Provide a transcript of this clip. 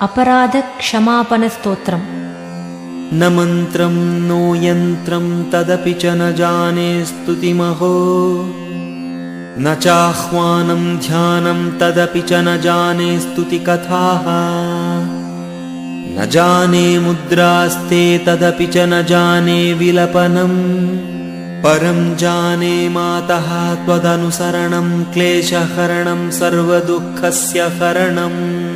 अपराधक्षमापनस्तोत्रम्। न मन्त्रं नो यन्त्रं तदपि च न जाने स्तुतिमहो। न चाह्वानं ध्यानं तदपि च न जाने स्तुतिकथाः। न जाने मुद्रास्ते तदपि च न जाने विलपनम् परं जाने मातः त्वदनुसरणं क्लेशहरणं सर्वदुःखस्य हरणम्।